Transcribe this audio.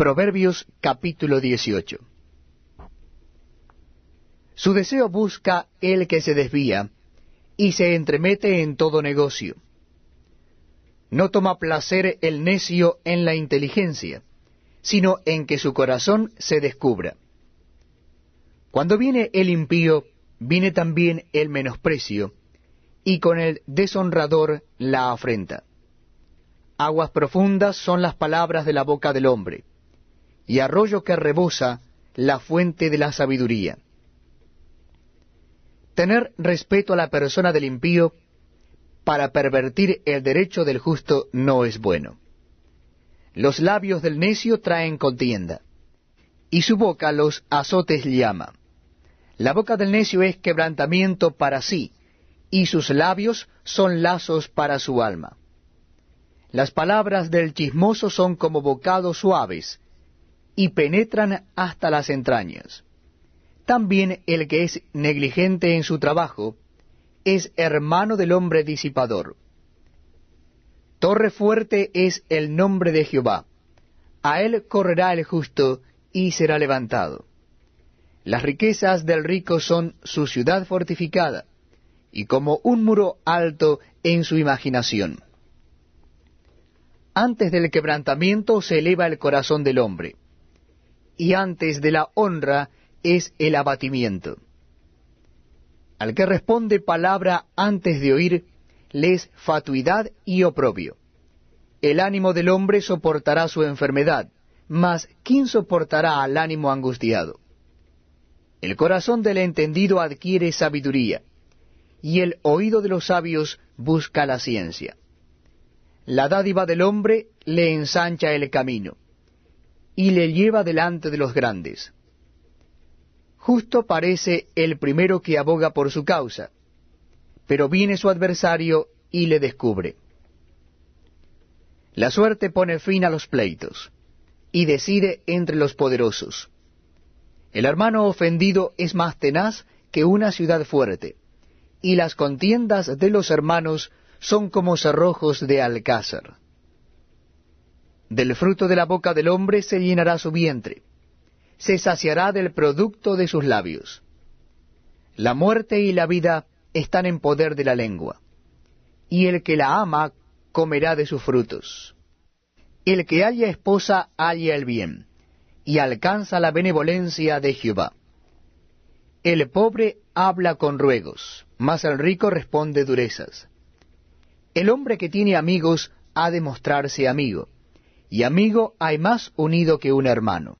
Proverbios capítulo 18. Su deseo busca el que se desvía y se entremete en todo negocio. No toma placer el necio en la inteligencia, sino en que su corazón se descubra. Cuando viene el impío, viene también el menosprecio, y con el deshonrador la afrenta. Aguas profundas son las palabras de la boca del hombre, y arroyo que rebosa la fuente de la sabiduría. Tener respeto a la persona del impío para pervertir el derecho del justo no es bueno. Los labios del necio traen contienda, y su boca los azotes llama. La boca del necio es quebrantamiento para sí, y sus labios son lazos para su alma. Las palabras del chismoso son como bocados suaves, y penetran hasta las entrañas. También el que es negligente en su trabajo es hermano del hombre disipador. Torre fuerte es el nombre de Jehová. A él correrá el justo y será levantado. Las riquezas del rico son su ciudad fortificada, y como un muro alto en su imaginación. Antes del quebrantamiento se eleva el corazón del hombre, y antes de la honra es el abatimiento. Al que responde palabra antes de oír, le es fatuidad y oprobio. El ánimo del hombre soportará su enfermedad, mas ¿quién soportará al ánimo angustiado? El corazón del entendido adquiere sabiduría, y el oído de los sabios busca la ciencia. La dádiva del hombre le ensancha el camino, y le lleva delante de los grandes. Justo parece el primero que aboga por su causa, pero viene su adversario y le descubre. La suerte pone fin a los pleitos, y decide entre los poderosos. El hermano ofendido es más tenaz que una ciudad fuerte, y las contiendas de los hermanos son como cerrojos de alcázar. Del fruto de la boca del hombre se llenará su vientre, se saciará del producto de sus labios. La muerte y la vida están en poder de la lengua, y el que la ama comerá de sus frutos. El que haya esposa halla el bien, y alcanza la benevolencia de Jehová. El pobre habla con ruegos, mas el rico responde durezas. El hombre que tiene amigos ha de mostrarse amigo, y amigo hay más unido que un hermano.